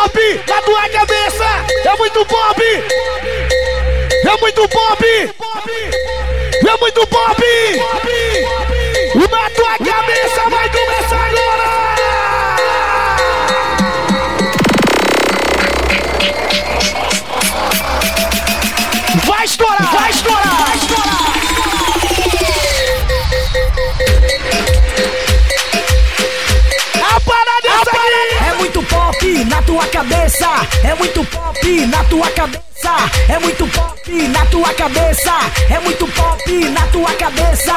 pop na tua cabeça. É muito pop. É muito pop. É muito pop. Cabeça. É muito pop na tua cabeça. É muito pop na tua cabeça. É muito pop na tua cabeça.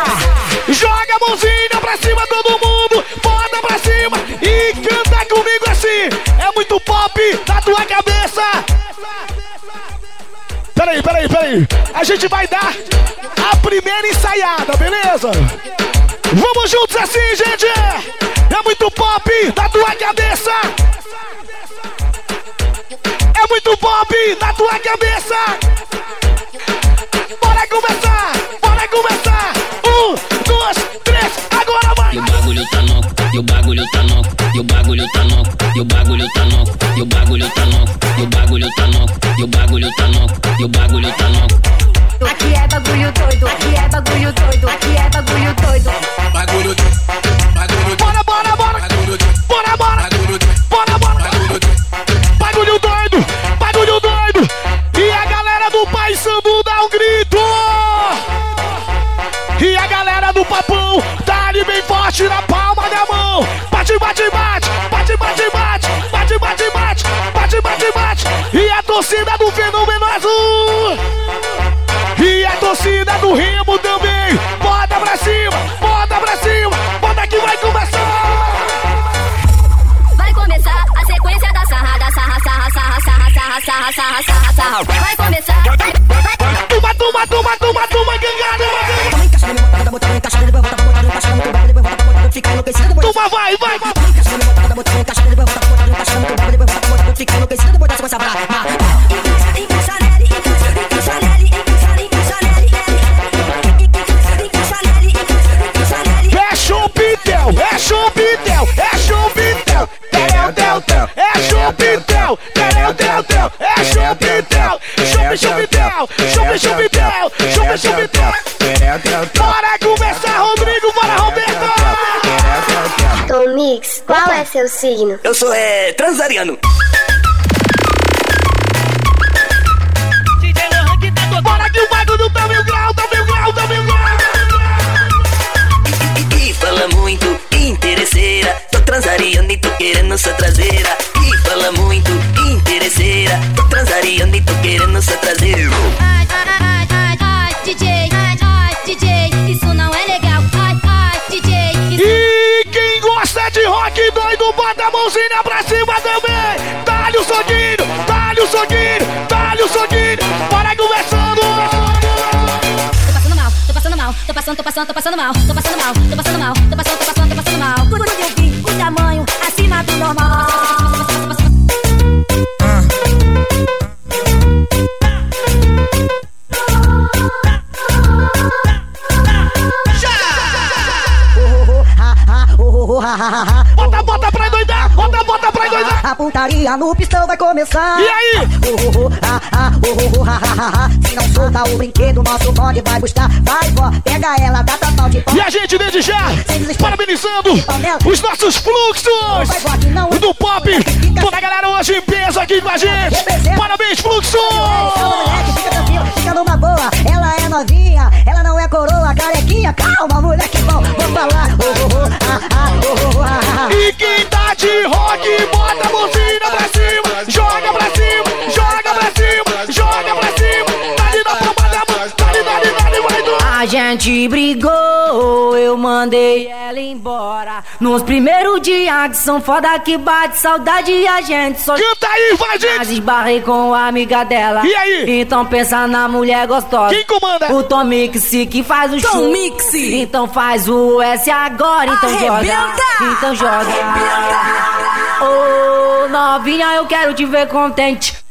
Joga a mãozinha pra cima todo mundo, bota pra cima e canta comigo assim. É muito pop na tua cabeça. Peraí, peraí, peraí. A gente vai dar a primeira ensaiada, beleza? Vamos juntos assim, gente. É muito pop na tua cabeça. Na tua cabeça. Bora começar, bora começar. Um, dois, três, agora vai. E o bagulho tá louco, e o bagulho tá louco, e o bagulho tá louco, e o bagulho tá louco, e o bagulho tá louco, e o bagulho tá louco, e o bagulho tá louco, e o bagulho tá louco. Aqui é bagulho doido, da mão. Bate, bate, bate, bate, bate, bate, bate, bate, bate, bate, bate, bate. E a torcida do Fenômeno Azul. E a torcida do Remo também. Bota pra cima, bota pra cima, bota que vai começar. Vai começar a sequência da sarrada, sarra, sarra, sarra, sarra, sarra, sarra, sarra, sarra, sarra. Vai começar, vai, vai. Tuma, tuma, tuma, tuma, tuma, gangada. Encaixa, encaixa nele. É chupitel, é chupitel, é chupitel. Tel, tel, tel, é chupitel. Tel, tel, tel, é chupitel. Chupi, chupitel, chupi, chupitel, chupi, chupitel. Mix, qual é seu signo? Eu sou é, transariano. Bora que o bagulho tá mil grau, tá mil grau, tá mil grau. E fala muito, interesseira. Tô transariando e tô querendo sua traseira. E fala muito, interesseira. Tô transariando e tô querendo sua traseira. Ai, ai, mãozinha pra cima também. Dá-lhe o soquinho, dá-lhe o soquinho, dá-lhe o. Bora começando. Tô passando mal, tô passando mal, tô passando, tô passando, tô passando mal, tô passando mal, tô passando mal, tô passando, tô passando, tô passando mal. Quando eu vi o tamanho acima do normal. Putaria no pistão vai começar. E aí? Oh, oh, oh, ah, ah, oh, oh, ah, ah, ah, ah. Se não solta o brinquedo, nosso bonde vai buscar. Vai, vó, pega ela, dá total de pau. E a gente desde já, parabenizando os nossos fluxos do pop. Toda a galera hoje peso aqui com a gente. Parabéns, fluxo! Fica tranquilo, fica numa boa. Ela é novinha, ela é coroa, carequinha. Calma, moleque, bom, vou falar. Oh, oh, oh, ah, ah, oh, oh, ah. E quem tá de rock, bota a mãozinha pra cima, joga pra cima, joga pra cima, joga pra cima. Gente brigou, eu mandei ela embora. Nos primeiros dias que são foda que bate saudade e a gente só Canta aí, vai, mas gente! esbarrei com a amiga dela. E aí? Então pensa na mulher gostosa. Quem comanda? O Tom Mix que faz o Tom show. Mix. Então faz o S agora, então Arrebenta. joga. Então joga. Ô novinha, eu quero te ver contente.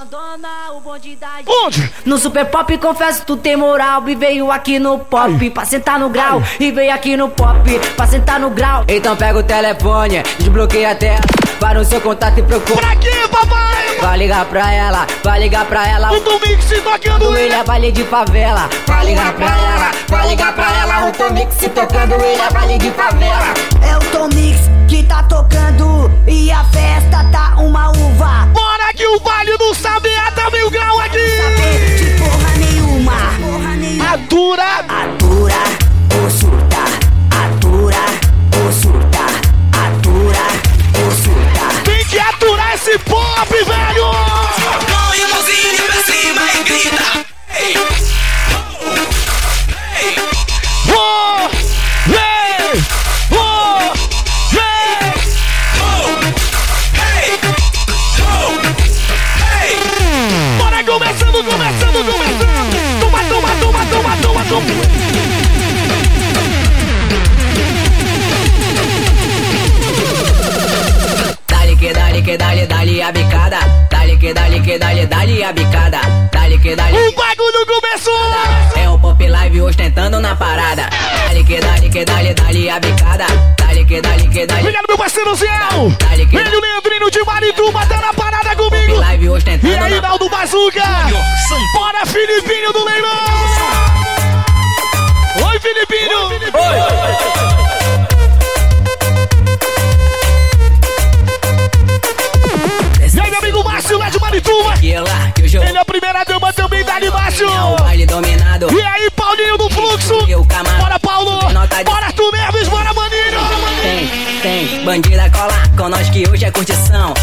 Abandona o bonde da Onde? No Super Pop, confesso, tu tem moral. E veio aqui no pop pra sentar no grau. E veio aqui no pop pra sentar no grau. Então pega o telefone, desbloqueia a tela. Vai no seu contato e procura. Pra quê, papai? Vai ligar pra ela, vai ligar pra ela. O Tomix tocando ele ele. é baile de favela. Vai ligar pra ela, vai ligar pra ela. O Tomix se tocando, ele é baile de favela. É o Tom Mix que tá tocando e a festa tá uma uva. Bora que o Vale do Sabiá tá mil grau aqui. Saber de porra nenhuma. Porra nenhuma. Atura. Atura surta, atura surta, atura surta. Tem que aturar esse pop, velho. Põe a mãozinha pra cima e grita. Ei, que dá-lhe, dá-lhe a bicada. Dá-lhe que dá-lhe. O bagulho começou! É o Pop Live ostentando na parada. Dá-lhe que dá-lhe, que dá-lhe, dá-lhe a bicada. Dá-lhe que dá-lhe, que dá-lhe. Obrigado, meu parceiro Zéu! Velho Leandrino de Marituba tá na parada comigo! Pop Live ostentando. E aí, Naldo. Bazuca! Bora, Filipinho do Leilão! Oi, Filipinho! Oi! Filipinho. Oi. Oi. Que o jogo Ele é a primeira dama também, Dali Márcio. é. E aí, Paulinho do Fluxo. Camargo. Bora, Paulo. Bora, tu Neves, bora, Maninho. Tem, tem, bandida cola com nós que hoje é curtição.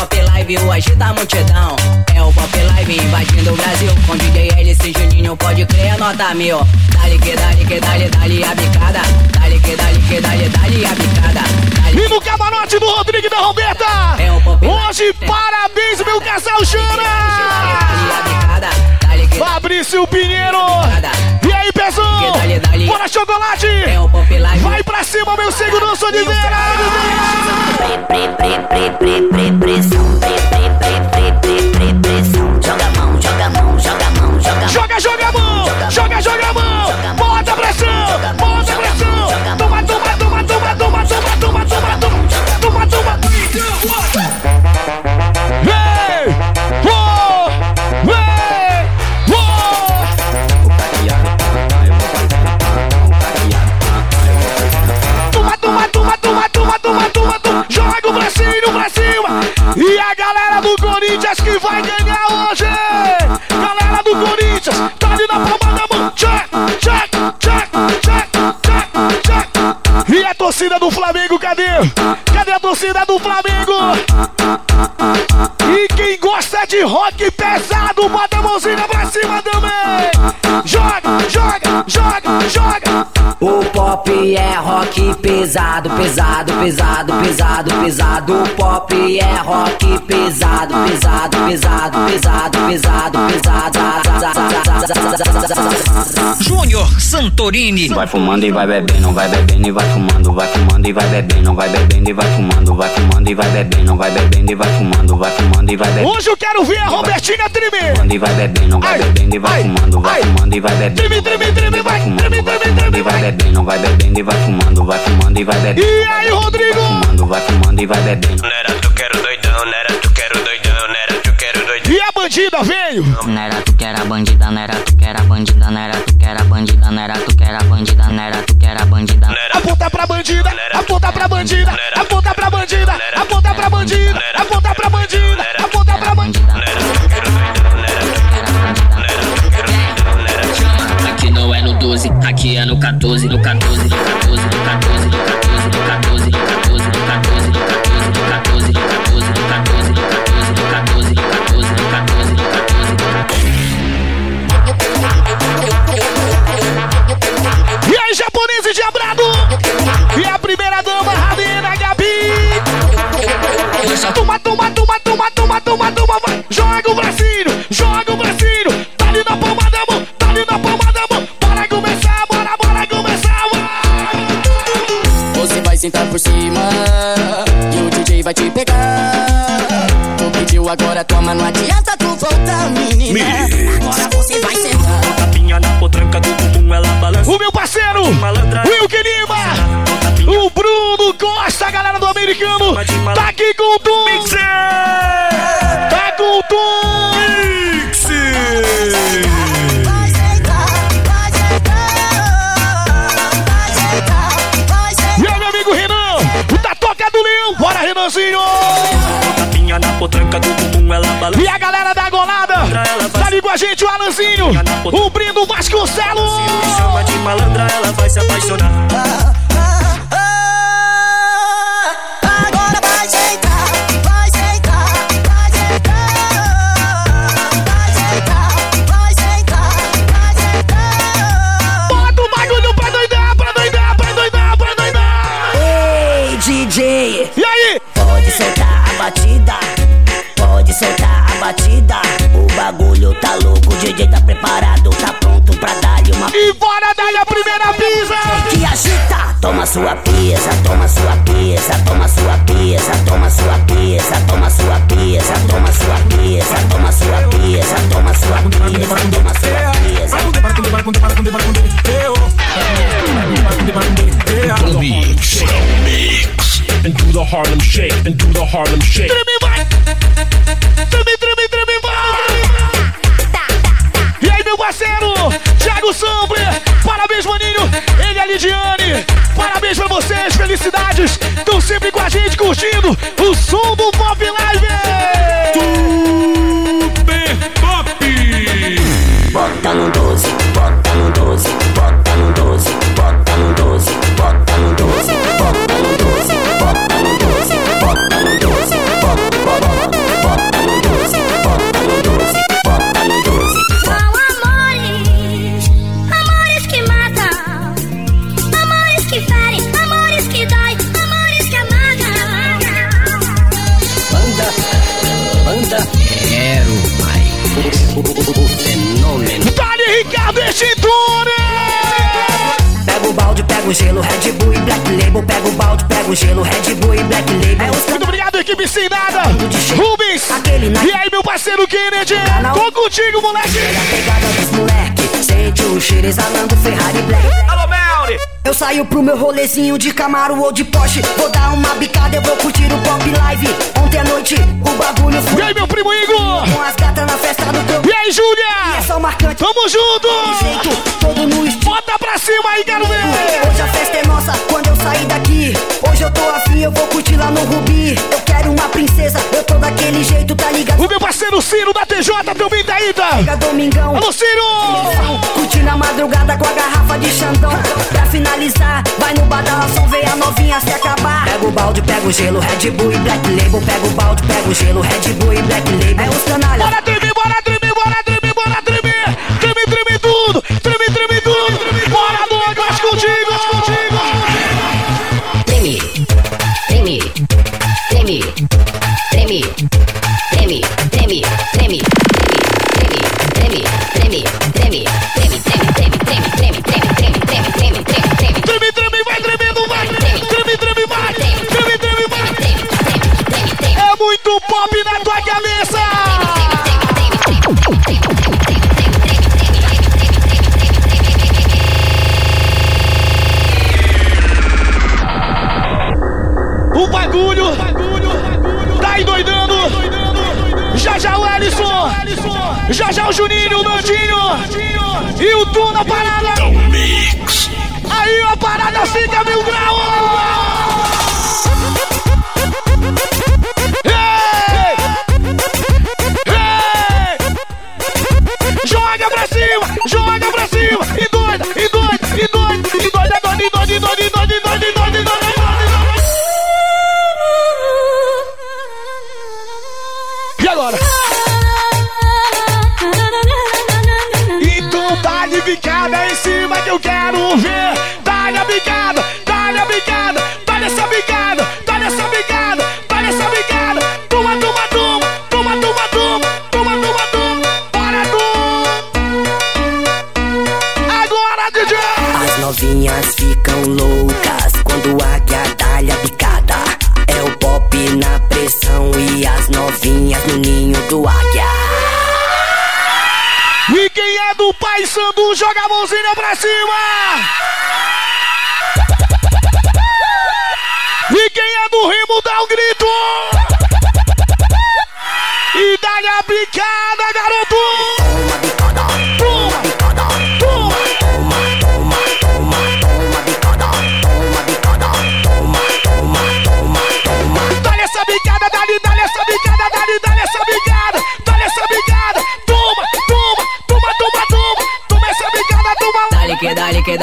Pop Live, o agita a multidão. É o Pop Live invadindo o Brasil. Com DJ LC Juninho, pode crer, nota mil. Dale que dale que dale, dale a bicada. Dale que dale que dale, dale a bicada. Dale E no camarote do Rodrigo e da Roberta. É o Pop Hoje, parabéns, meu casal Dale Chana. a bicada. Dale que Fabrício Pinheiro. E aí, Pezão? Bora, chocolate. é o Pop Live. Vai pra cima, meu segurança Oliveira. Pre, E a galera do Corinthians que vai ganhar hoje. Galera do Corinthians, tá ali na palma da mão. Check, check, check, check, check, check. E a torcida do Flamengo, cadê? Cadê a torcida do Flamengo? E quem gosta de rock pesado, pop é rock pesado, pesado, pesado, pesado, pesado. O pop é rock pesado, pesado, pesado, pesado, pesado, pesado. Júnior Santorini. Vai fumando e vai bebendo, vai bebendo e vai fumando, vai fumando e vai bebendo, vai bebendo e vai fumando, vai fumando e vai bebendo, vai bebendo e vai fumando, vai fumando e vai bebendo. Hoje eu quero ver a Robertinha tremer. Fumando e vai bebendo, vai Ai, bebendo e vai ai, fumando, vai ai. fumando e vai bebendo. Treme, treme, treme, vai, fumando, treme, vai treme, treme, e vai vai. bebendo, vai bebendo e vai fumando, vai fumando e vai bebendo. E aí, Rodrigo? Fumando, vai fumando e vai bebendo. Nera, tu quero doidão, nera, tu quero doidão, nera, tu quero doidão. E a bandida veio? Não era tu que era bandida, não era tu que era bandida, não era tu que era bandida, não era tu que era bandida, não era tu que era bandida. Aponta pra bandida, aponta pra bandida, aponta pra bandida, aponta pra bandida, 12, aqui é no 14, no 14, no 14, no 14, no 14, no 14, no 14, no 14, no 14, no 14, no 14, no 14, no 14, no 14, no 14, no 14, no 14. E aí, japonês e diabrado? E a primeira dama, Radena Gabi? Toma, toma, toma, toma, toma, toma, toma, vai. Joga o bracinho. Sentar por cima e o DJ vai te pegar. Tu pediu agora, toma, não adianta tu volta, menina. Agora você vai sentar. Tapinha na potranca do bumbum, ela balança. O meu parceiro, Wilke Lima. O Bruno Costa, a galera do americano. Tá aqui com o potranca do bumbum, ela balança. E a galera da Golada, tá ali com a gente, o Alanzinho. O Brino Vasconcelos. Me chama de malandra, ela vai se apaixonar. DJ tá preparado, tá pronto pra dar-lhe uma E bora dar a primeira pisa. que agita. Toma sua pieza, toma sua pieza, toma sua pieza, toma sua pieza, toma sua pieza, toma sua pieza, toma sua pieza, toma sua pieza, toma sua pieza. The mix. mix. And do the Harlem Shake. And do the Harlem Shake. Parceiro, Thiago Sambre. Parabéns, maninho. Ele e a Lidiane. Parabéns pra vocês, felicidades. Estão sempre com a gente, curtindo o som do Pop Live. Super Pop. Bota no 12, bota no 12, O fenômeno. Dali, Ricardo Extintora. Pega o balde, pega o gelo, Red Bull e Black Label. Pega o balde, pega o gelo, Red Bull e Black Label. É Muito obrigado, equipe sem nada. Rubens. E aí, meu parceiro Kennedy. Tô contigo, moleque. a pegada dos moleque. Sente o cheiro exalando Ferrari Black. Eu saio pro meu rolezinho de Camaro ou de Porsche. Vou dar uma bicada, eu vou curtir o Pop Live. Ontem à noite o bagulho E foi aí, meu primo Igor. com as gatas na festa do teu. E aí, Júlia. É só marcante. Tamo junto. Jeito, todo no estilo. Bota pra cima aí, quero ver. Hoje a festa é nossa quando eu sair daqui. Hoje eu tô afim, eu vou curtir lá no Rubi. Eu quero uma princesa, eu tô daquele jeito, tá ligado? O meu parceiro Ciro da TJ também tá aí, tá? Chega domingão. Alô, Ciro. Curtindo a madrugada com a garrafa de Xandão. Pra finalizar, vai no badalação, vê a novinha se acabar. Pega o balde, pega o gelo, Red Bull e Black Label. Pega o balde, pega o gelo, Red Bull e Black Label. É os canalha. Bora tremer, bora tremer, bora tremer, bora tremer. Treme, treme tudo. Treme, treme tudo. Bora, Douglas, contigo. contigo. Treme, treme, treme, treme, treme, treme, treme, treme, pop na tua cabeça. O bagulho tá endoidando. Já já o Ellison. Já já o Juninho, o Nandinho. E o Tu na parada. Mix. Aí a parada fica mil graus. see you.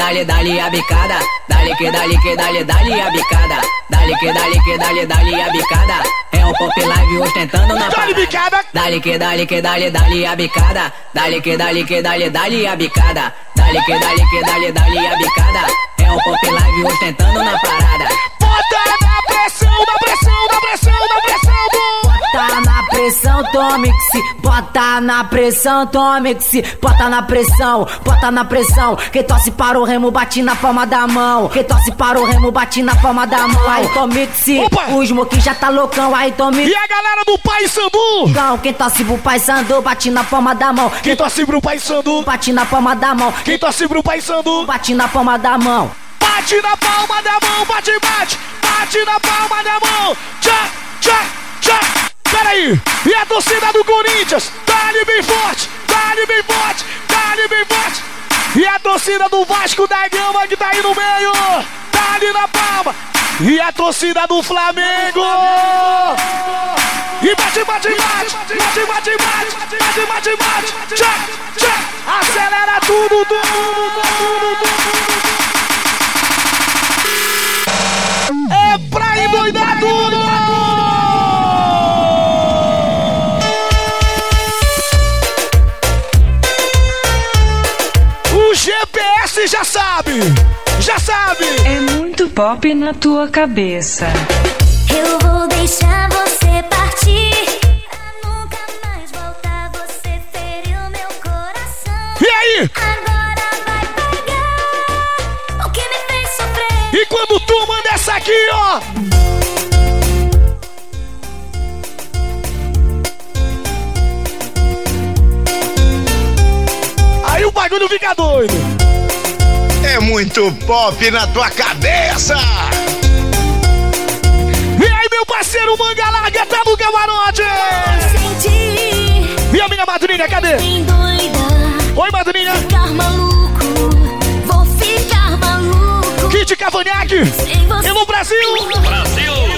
dali, dali a bicada. Dali que dali que dali, dali a bicada. Dali que dali que dali, dali a bicada. É o pop live ostentando na parada. Dali que dali que dali, dali a bicada. Dali que dali que dali, dali a bicada. Dali que dali que dali, dali a bicada. É o pop live ostentando na parada. Pressão, tome que se Bota na pressão, tome que se Bota na pressão, bota na pressão Quem torce para o remo bate na palma da mão Quem torce para o remo bate na palma da mão Aí tome que se! O smoke já tá loucão Aí tome E a galera do Pai Sandu! Cão, quem torce pro pai Sandu bate na palma da mão Quem torce pro Pai Sandu? Bate na palma da mão Quem torce pro Pai Sandu? Bate na palma da mão Bate na palma da mão, bate, bate, bate na palma da mão. Tchá, tchá, tchá. Peraí, e a torcida do Corinthians? Dá-lhe bem forte, dá-lhe bem forte, dá-lhe bem forte. E a torcida do Vasco da Gama que tá aí no meio, dá-lhe na palma. E a torcida do Flamengo. E bate, bate, bate, bate, bate, bate, bate, bate, bate, tchá, tchá. Acelera tudo, tudo, tudo, tudo. É pra endoidar tudo! Já sabe! É muito pop na tua cabeça. Eu vou deixar você partir. Pra nunca mais voltar. Você feriu meu coração. E aí? Agora vai pagar o que me fez sofrer. E quando tu manda essa aqui, ó! Aí o bagulho fica doido! É muito pop na tua cabeça! E aí, meu parceiro Manga Larga tá no camarote! Senti E a minha madrinha, cadê? Oi, madrinha! Ficar maluco. Vou ficar maluco. Kit Cavanhaque! Você. E no Brasil!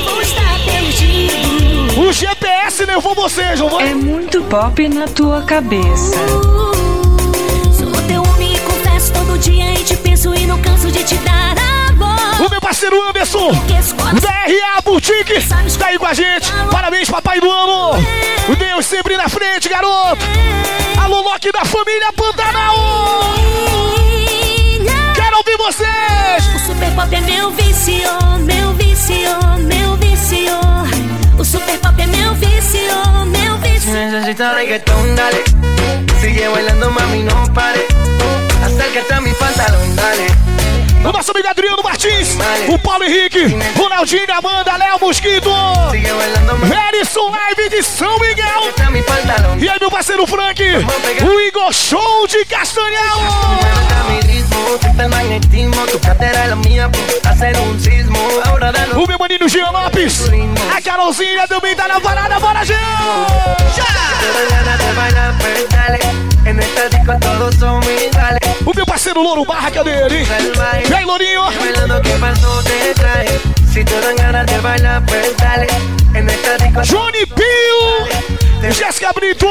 Vou estar perdido. O GPS levou vocês, não foi? É muito pop na tua cabeça. Sou teu homem e confesso todo dia e te e te dar amor. O meu parceiro Anderson, Esqueço quando da RA Boutique, está aí com a gente. Parabéns, papai do ano. O Deus sempre na frente, garoto. Alô, Loki da família Pantanal. Quero ouvir vocês. O super pop é meu vício, meu vício, meu vício. O super pop é meu vício, meu vício. Necesita reggaetón, dale. Sigue bailando, mami, no pare. Acércate a mi pantalón, dale. O nosso amigo Adriano Martins, o Paulo Henrique, Ronaldinho, Amanda, Léo Mosquito, Harrison Live de São Miguel. E aí, meu parceiro Frank, o Igor Show de Castanhal. O meu maninho Jean Lopes, a Carolzinha também tá na parada, bora Jean! Já! Parceiro Louro Barra, cadê ele? Salvaje. E aí, Lourinho? Johnny Pio, Jéssica Brito.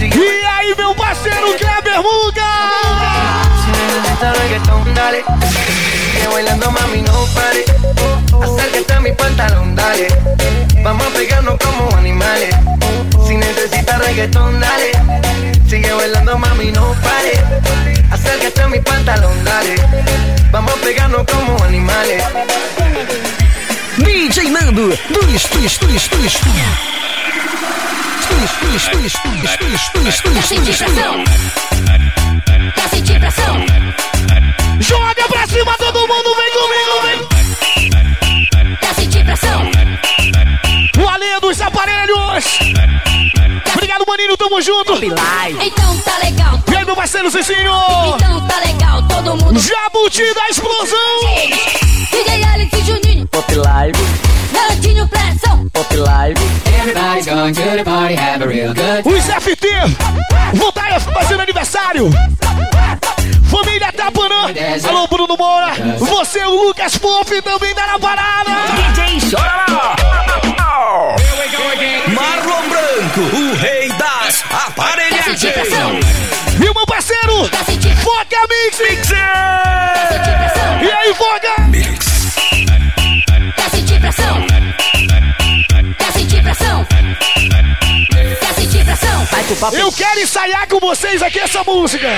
E aí, meu parceiro Kleber Muga. Bailando, mami, no pare. Acércate a mi pantalón, dale. Vamos a pegarnos como animales. Si necesitas reggaetón, dale. Sigue bailando, mami, no pare. Acércate a mi pantalón, dale. Vamos pegando como animales. DJ Nando, do Estúdio, Estúdio, Estúdio. Quer sentir pressão? Quer sentir pressão? Joga pra cima todo mundo, vem comigo, vem! Quer sentir pressão? O além dos aparelhos! Maninho, tamo junto. Então tá legal. E aí, parceiro Cicinho. Então tá legal, todo mundo. Jabuti da explosão. DJ Alex e Juninho. Pop Live, Garotinho pressão. Pop Live. Everybody's going to the party, have a real good Os FT. Voltaram fazendo aniversário. Família Tapanã. Alô, Bruno Moura. Você, o Lucas Pop, também tá na parada. DJ Chora Marlon rei das aparelhagens. O meu parceiro, Foca Mix. E aí, Foca? Quer sentir pressão? Quer sentir pressão? Quer sentir pressão? Eu quero ensaiar com vocês aqui essa música.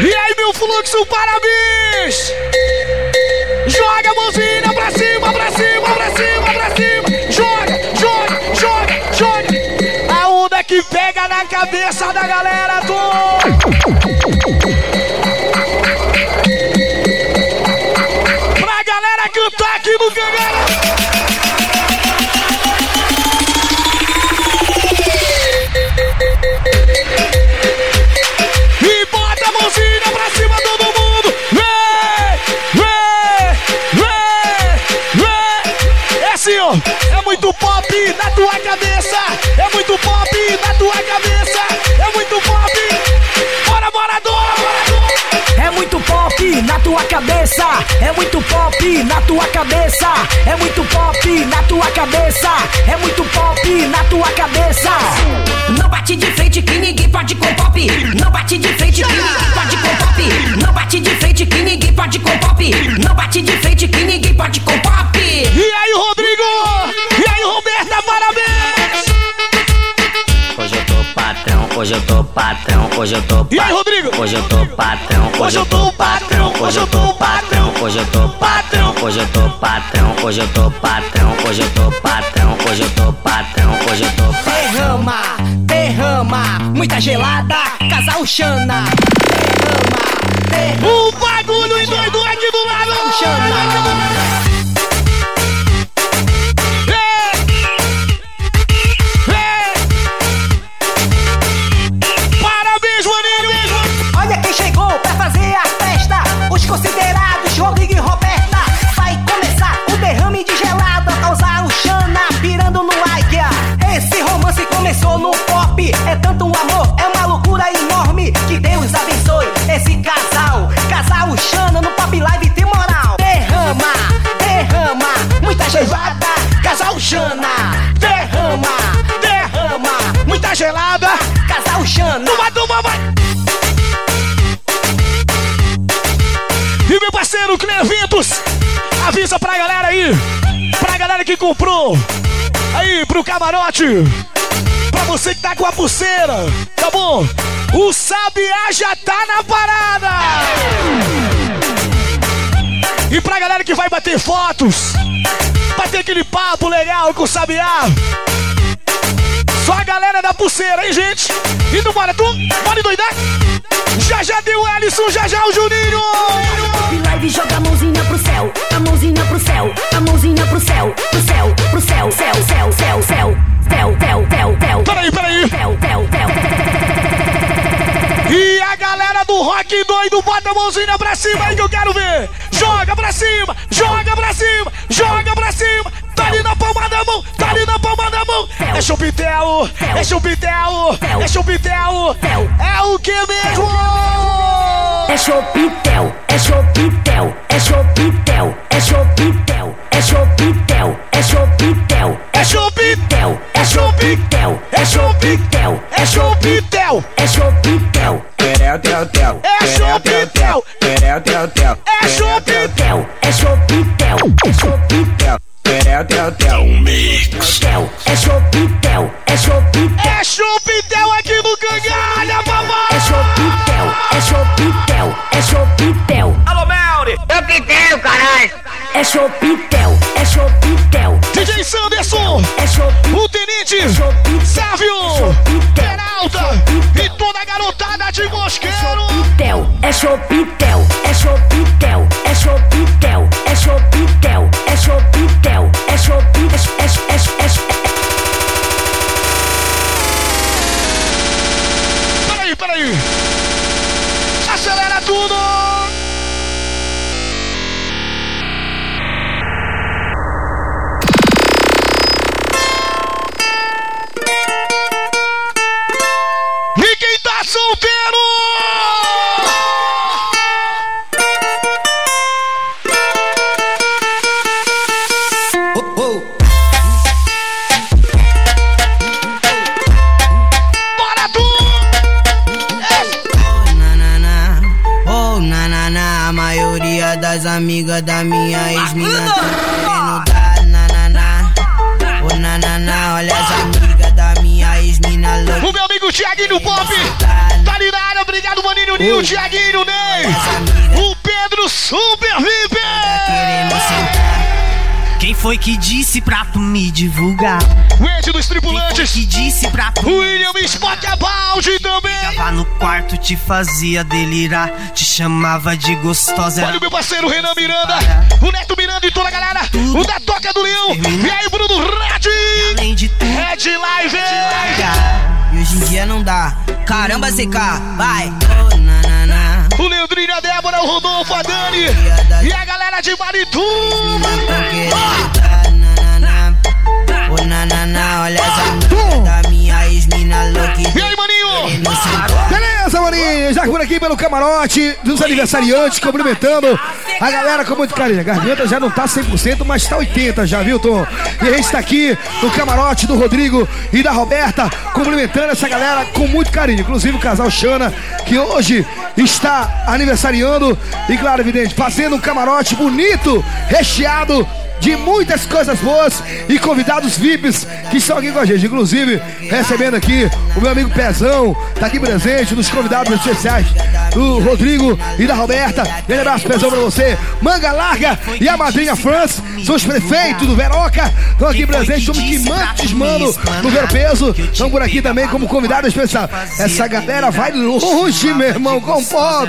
E aí, meu fluxo, parabéns! Joga a mãozinha pra cima, pra cima, Na cabeça da galera do. Pra galera cantar aqui no Gangueira. É muito pop na tua cabeça. É muito na tua cabeça, é muito pop na tua cabeça, é muito pop na tua cabeça, é muito pop na tua cabeça. Não bate de frente que ninguém pode com pop. Não bate de frente que ninguém pode com pop. Não bate de frente que ninguém pode com pop. Não bate de frente que ninguém pode com pop. Patrão, hoje eu tô E aí, Rodrigo? Hoje eu tô patrão, hoje eu tô patrão, hoje eu tô patrão, hoje eu tô patrão, hoje eu tô patrão, hoje eu tô patrão, hoje eu tô patrão, hoje eu tô patrão, hoje eu tô Derrama, derrama, muita gelada, casal Xana. Derrama, derrama. O bagulho endoidou aqui do lado! Xana. Cleventos, avisa pra galera aí, pra galera que comprou, aí pro camarote, pra você que tá com a pulseira, tá bom? O Sabiá já tá na parada! E pra galera que vai bater fotos, bater aquele papo legal com o Sabiá, só a galera da pulseira, hein, gente? E bora, tu? Pode doidar? Já já deu o Ellison, já já o Juninho! Pop Live joga a mãozinha pro céu, a mãozinha pro céu, a mãozinha pro céu, pro céu, pro céu, céu, céu, céu, céu, céu, céu, céu, céu. Peraí, peraí. Céu, céu, do rock doido, bota a mãozinha pra cima aí que eu quero ver! Joga pra cima, joga pra cima, joga pra cima! Tá ali na palma da mão, tá ali na palma da mão! É chupitel, é chupitel, é chupitel! É o que mesmo? É chopitel, é chopitel, é chopitel, é chopitel, é chopitel, é chopitel, É chupitel, é chopitel, é chupitel, é chupitel! é chopitel, Terel, tel, tel. É chupitel, Terel, tel, tel. é chupitel! é chopitel, é chopitel, Terel, tel, tel. tel, é chopitel, é chopitel, É chupitel aqui no Cangalha, é papai! chopitel, é chopitel, é chopitel, Alô, Melri. é chopitel, é chopitel, DJ Sanderson, é o Tenente, Sávio, Peralta e toda a garotada de Mosqueiro! chopitel, é chopitel, é chopitel, é chopitel, te fazia delirar, te chamava de gostosa. Olha o meu parceiro Renan Miranda, o Neto Miranda e toda a galera, o da Toca do Leão. E aí, Bruno Red. Além de tudo, Red Live. E hoje em dia não dá. Caramba, ZK, vai. Oh, na, na, na. O Leandrinho, a Débora, o Rodolfo, a Dani e a galera de Maritu. Oh, na, na, na, olha amigas da minha ex-mina louca. E aí, maninho? Já por aqui pelo camarote dos aniversariantes, cumprimentando a galera com muito carinho. A garganta já não tá 100%, mas tá 80% já, viu, Tom? E a gente tá aqui no camarote do Rodrigo e da Roberta, cumprimentando essa galera com muito carinho. Inclusive o casal Xana, que hoje está aniversariando e, claro, evidente, fazendo um camarote bonito, recheado de muitas coisas boas e convidados VIPs que estão aqui com a gente. Inclusive, recebendo aqui o meu amigo Pezão, tá aqui presente nos convidados especiais do Rodrigo e da Roberta. Grande abraço, Pezão, pra você. Manga Larga e a madrinha Franz, são os prefeitos do Veroca, estão aqui presentes, somos que mantes, mano, no Ver Peso. Estão por aqui também como convidado especial. Essa galera vai longe, meu irmão, com pop.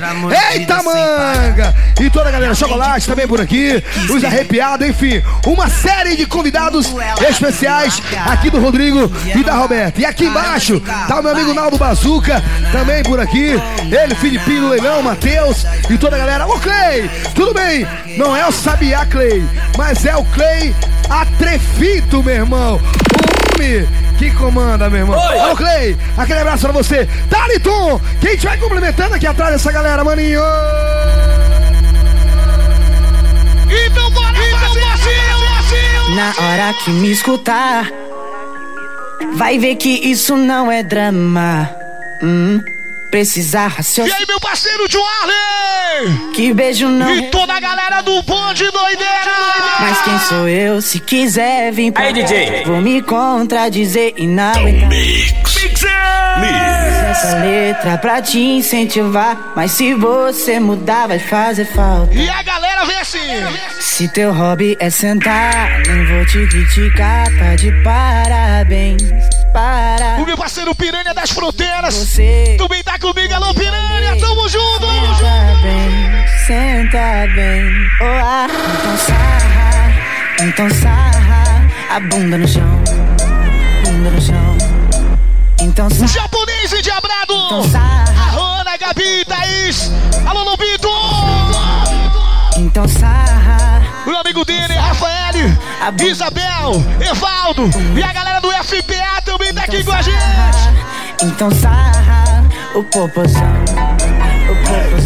Eita, manga! E toda a galera Chocolate também por aqui, os arrepiados, enfim, uma série de convidados especiais aqui do Rodrigo e da Roberta. E aqui embaixo tá o meu amigo Naldo Bazuca, também por aqui, ele, Filipinho Leilão, Matheus e toda a galera. Ô Clay, tudo bem? Não é o Sabiá Clay, mas é o Clay Atrefito, meu irmão. O homem que comanda, meu irmão. Oi. Alô, Clay, aquele abraço pra você. Taliton, quem estiver complementando aqui atrás dessa galera, maninho. Então Na hora que me escutar, vai ver que isso não é drama. Hum, precisa E raciocinar. aí, meu parceiro Joarley! Que beijo não. E toda a galera do bonde doideira! Mas quem sou eu? Se quiser vir pra Aí, DJ. Vou me contradizer e não aguentar. Essa letra pra te incentivar. Mas se você mudar, vai fazer falta. E a galera vem assim! Se teu hobby é sentar, nem vou te criticar, tá de parabéns. Para. O meu parceiro Piranha das Fronteiras! Você. Tu bem tá comigo, alô Piranha! Tamo junto! Senta bem, senta bem. Oh, ah, então sarra, então sarra. A bunda no chão, bunda no chão. Então sarra. Japonês endiabrado! Então sarra. A Rona, Gabi, Thaís! Alô, Lobito! Então sarra. O meu amigo dele, Rafael, Isabel, Evaldo e a galera do FPA também tá aqui com a gente! Então sarra o popozão, o popozão.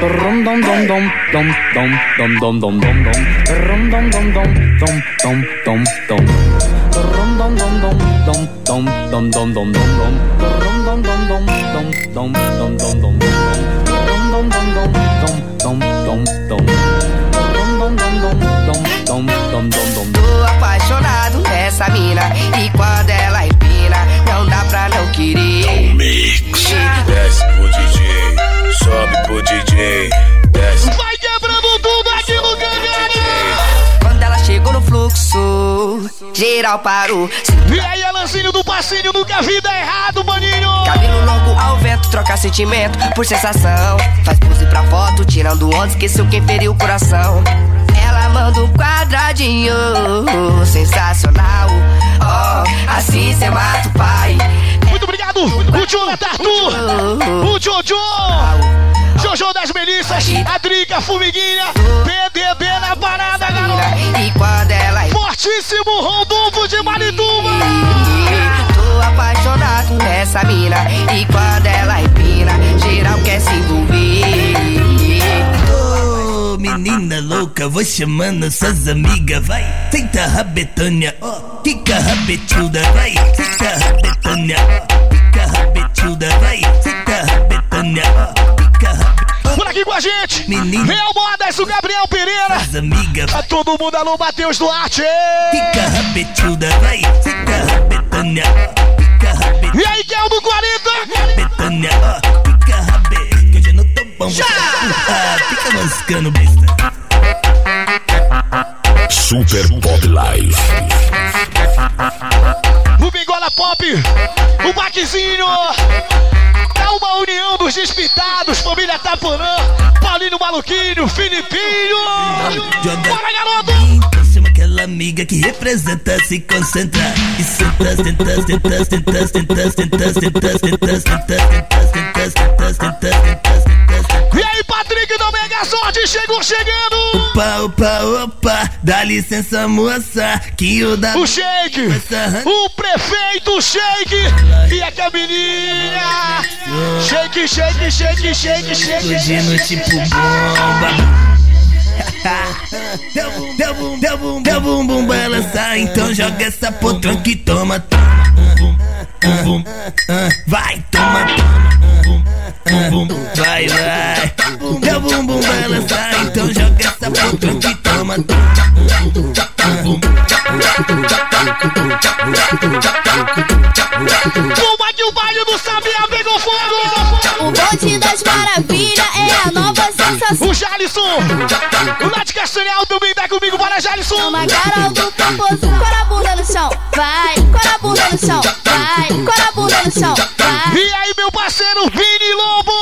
Rum dom dom dom dom dom dom dom dom dom dom. Rum dom dom dom dom dom dom dom. Rum dom dom dom dom dom dom dom dom dom dom. Rum dom dom dom dom dom dom dom dom dom. Rum dom dom dom dom dom dom dom. Rum dom dom dom dom dom dom dom dom. Tô apaixonado nessa mina E quando ela empina Não dá pra não querer Mix. Sobe pro DJ, desce. Vai quebrando tudo aqui no Gangari! Quando ela chegou no fluxo Geral parou E aí, Alanzinho do passinho, nunca vi dar errado, maninho! Cabelo longo ao vento, troca sentimento por sensação Faz pose pra foto, tirando onda Esqueceu quem feriu o coração Ela manda um quadradinho Sensacional Ó, assim cê mata o pai Muito obrigado, o Jonathan Arthur, o Jojo, Jojo das Melissas, a Drica, Formiguinha, PDB na parada, ela Fortíssimo Rodolfo de Marituba. Tô apaixonado nessa mina. E quando ela empina Geral quer se envolver menina louca, vou chamando suas amigas, vai. Senta a rabetânia, ó. Fica a rabetilda, vai. Senta a rabetânia, ó. Fica a rabetilda, vai. Senta a rabetânia, ó. Fica a rabetânia. Por aqui com a gente, Menino. Real Modas, o Gabriel Pereira. As amigas, Tá todo mundo alô, Matheus Duarte. fica a rabetilda, vai. Senta a rabetânia, ó. Fica a rabetânia. E aí, Kel do 40? Betânia, ó, não. Já! Ah, fica moscando, besta. Super Pop Live. O Bengola Pop, o Baquezinho. É uma união dos despitados, família Tapanã, Paulinho Maluquinho, Filipinho. Bora, garoto! Então aquela amiga que representa, se concentra e senta, senta, senta, senta, senta, senta, senta, senta, senta, senta, senta, senta, senta, senta, E aí, Patrick do Mega Sorte chegou chegando. Opa, opa, opa, dá licença, moça, que o da O Shake, o prefeito Shake e a Camilinha. Shake, shake, shake, shake, shake. Fugindo tipo bomba. Deu bum, deu bum, deu bum, deu bum, bum, balançar. Então joga essa potrão que toma, toma. Bum, bum, Vai, toma, toma. Bum, bum, vai, vai. Deu bum, bum, balançar. Então joga essa potrão que toma, toma. É que o baile do Sabiá pegou fogo? O bonde das maravilhas é a nova sensação. O Jalisson, o Nath Castanhal também tá comigo, para Jalisson. Chama Carol do Campozinho, cora a bunda no chão, vai, cora a bunda no chão, vai, a bunda no chão, vai. E aí, meu parceiro Vini Lobo?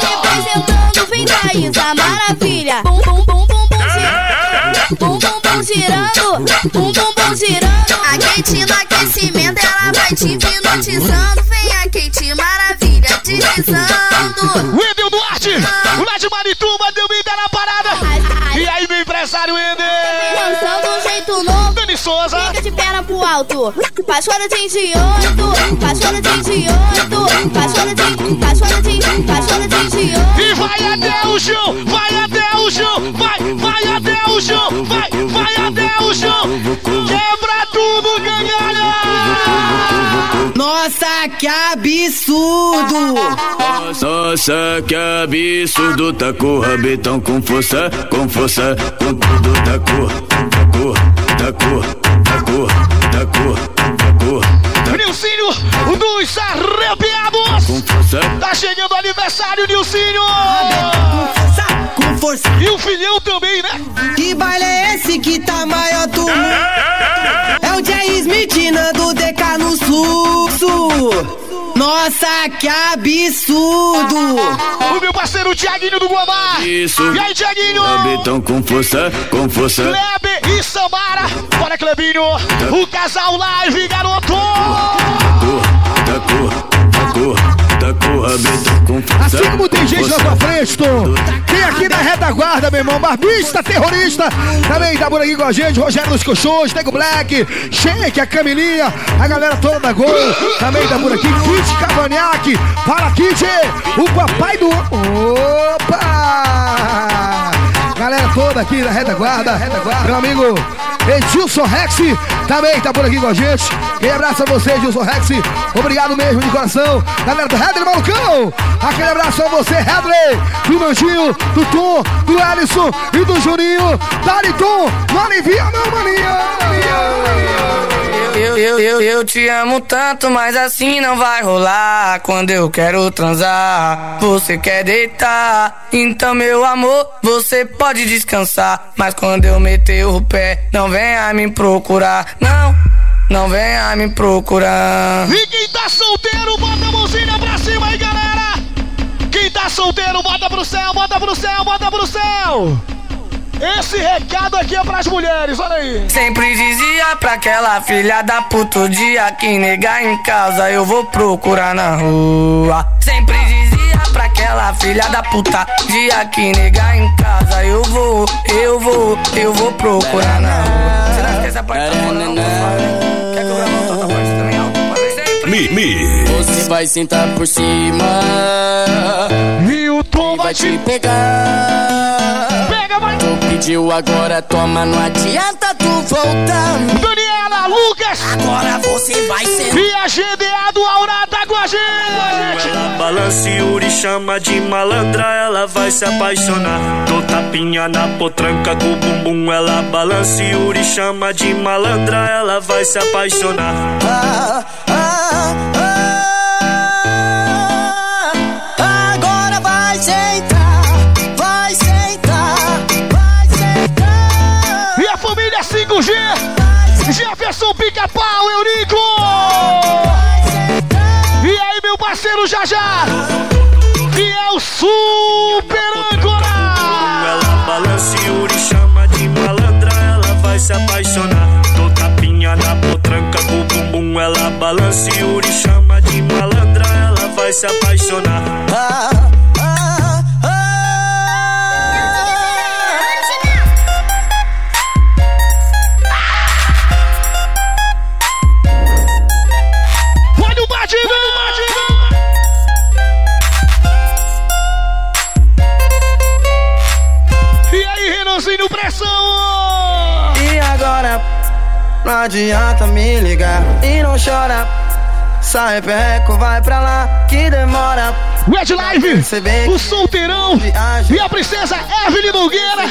Representando, vem daí, a maravilha. Bum, bum, bum, bum, bum, girando. Bum, bum, bum, girando. Bum, bum, bum, girando. A Kate no aquecimento, ela vai te hipnotizando. Vem a Kate maravilha, deslizando. O Edel Duarte, o lá de Marituba, deu vida na parada. E aí, meu empresário Eder? Dani Souza. Fica de perna pro alto. Faz choradinho de oito. Faz choradinho de oito. Faz choradinho, faz choradinho, faz choradinho de oito. E vai até o chão, vai até o chão, vai, vai até o chão, vai, vai até o chão. Quebra tudo, ganhalha! Nossa, que absurdo! Nossa, que absurdo, tá com o rabetão com força, com força, com tudo, tá com, tá com, com, tá com, tá com, tá com. Nilcinho dos Arrepiados! Com força. Tá chegando o aniversário, Nilcinho! Com força! E o filhão também, né? Que baile é esse que tá maior do mundo? É o Jay Smith do DK no fluxo. Nossa, que absurdo! O meu parceiro Tiaguinho do Guamá! Isso. E aí, Tiaguinho? Rabetão com força, com força. Klebe e Samara! Bora, Klebinho! O casal live, garoto! Tá com, tá tá. Assim como tem gente na tua frente. Tem aqui na retaguarda, meu irmão. Barbista, terrorista. Também tá por aqui com a gente. Rogério dos Colchões, Nego Black, Shake, a Camilinha, a galera toda da Gol. Também tá por aqui. Kit Cavanhaque. Fala, Kit. O papai do. Opa! Galera toda aqui da retaguarda. Meu amigo Edilson Rex também tá por aqui com a gente. E abraço a você, Edilson Rex. Obrigado mesmo de coração. Galera do Redley Malucão. Aquele abraço a você, Redley. Do Manjinho, do Tom, do Alisson e do Juninho. Dali Tom, não alivia meu Eu, eu, eu, eu te amo tanto, mas assim não vai rolar. Quando eu quero transar, você quer deitar. Então, meu amor, você pode descansar. Mas quando eu meter o pé, não venha me procurar. Não, não venha me procurar. E quem tá solteiro, bota a mãozinha pra cima aí, galera! Quem tá solteiro, bota pro céu, bota pro céu, bota pro céu! Esse recado aqui é pras mulheres, olha aí. Sempre dizia pra aquela filha da puta dia que negar em casa eu vou procurar na rua. Sempre dizia pra aquela filha da puta dia que negar em casa eu vou, eu vou, eu vou procurar na rua. Você não esquece a parte da fora, não, Quer que eu grave uma outra voz também alto? Mi, mi. Você vai sentar por cima E o Tom vai te pegar. Pega, vai. Tu pediu agora, toma, não adianta tu voltar. Daniela, Lucas. Agora você vai sentar. E a GDA do Aura tá com a gente. Ela balança e Yuri chama de malandra, ela vai se apaixonar. Tô tapinha na potranca com o bumbum, ela balança e Yuri chama de malandra, ela vai se apaixonar. Ah, ah, família 5G. Jefferson Pica-Pau, Eurico. E aí, meu parceiro Jajá. E é o Super Âncora. Ela balança e Yuri chama de malandra, ela vai se apaixonar. Tô tapinha na potranca com o bumbum, ela balança e Yuri chama de malandra, ela vai se apaixonar. Ah, pressão. E agora? Não adianta me ligar e não chora. Sai perreco, vai pra lá que demora. Red Live, o solteirão e a princesa Evelyn Nogueira.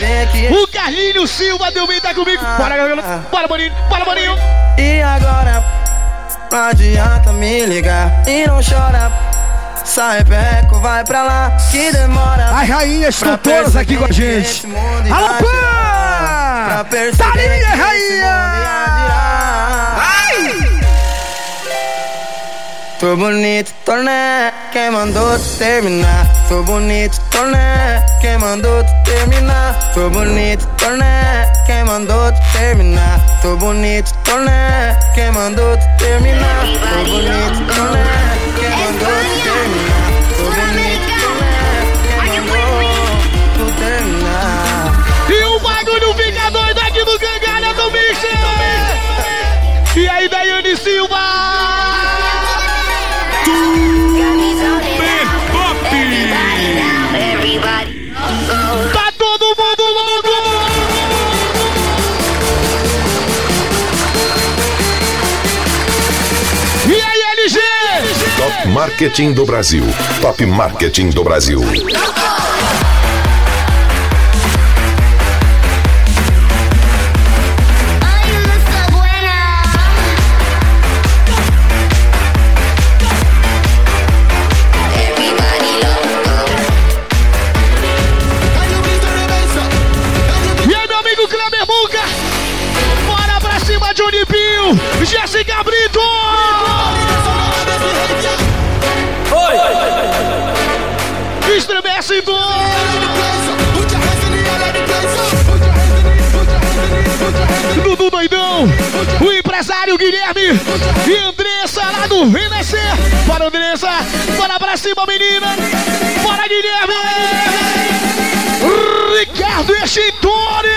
O Carlinho Silva deu bem tá comigo. Bora, galera. Bora, Boninho. Bora, Boninho. E agora? Não adianta me ligar e não chora. Sai perreco, vai pra lá que demora. As rainhas estão todas aqui com a gente. Alô, Tá ali, minha rainha! Tô bonito, tô né? Quem mandou tu terminar? Tô bonito, tô né? Quem mandou tu terminar? Tô bonito, tô né? Quem mandou tu terminar? Tô bonito, tô né? Quem mandou tu terminar? Tô bonito, tô né? Quem mandou tu terminar? Tô bonito, tô né? Quem mandou terminar? E o bagulho E aí, Daiane Silva! Tá todo mundo louco! E aí, LG? Top Marketing do Brasil. Top Marketing do Brasil. E Andressa lá do Renascer. Bora, Andressa! Bora pra cima, menina! Bora, Guilherme! Ricardo Extintori!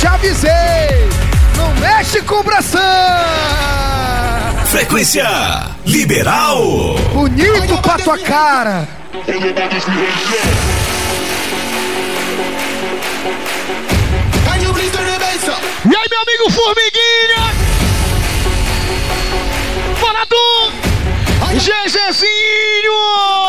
Te avisei, não mexe com pressão. Frequência Liberal. Bonito pra tua cara. E aí, meu amigo Formiguinha. Bora tu. GGzinho.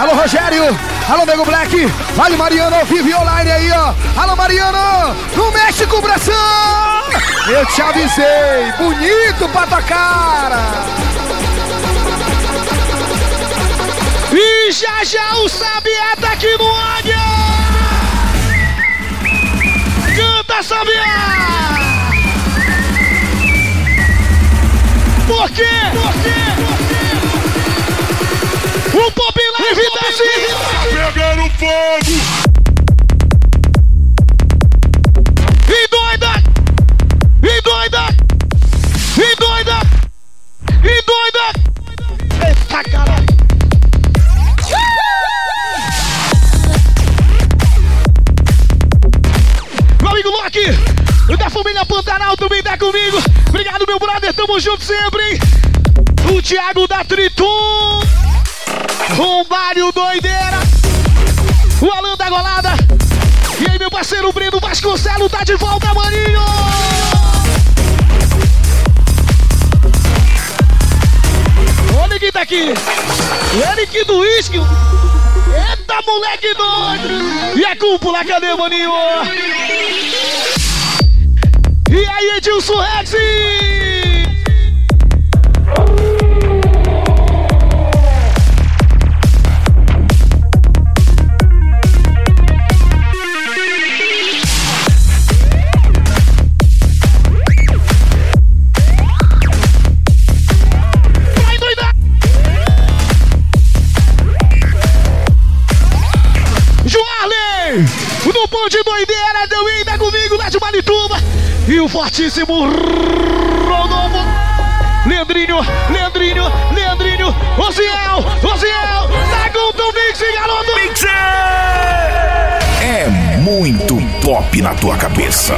Alô, Rogério! Alô, Nego Black! O Mariano ao vivo e online aí, ó! Alô, Mariano! Não mexe com o bração! Eu te avisei! Bonito pra tua cara! E já já o Sabiá tá aqui no águia! Canta, Sabiá! Por quê? Por quê? O Pop Live tá assim! Fogo! E doida! E doida! E doida! E doida! Eita caralho! Meu amigo Loki, da família Pantanal também tá comigo. Obrigado, meu brother, tamo junto sempre, hein? O Thiago da Triton, o Mário Doideira, o Alan da Golada. E aí, meu parceiro Breno Vasconcelos tá de volta, maninho! Olha quem tá aqui! Eric do Whisky! Eita, moleque doido! E a cúpula, cadê, maninho? E aí, Edilson Rex! E o fortíssimo Rodolfo. Leandrinho, Leandrinho, Leandrinho. Osiel, Osiel. Tá com o Tom Mix, garoto. É muito pop na tua cabeça.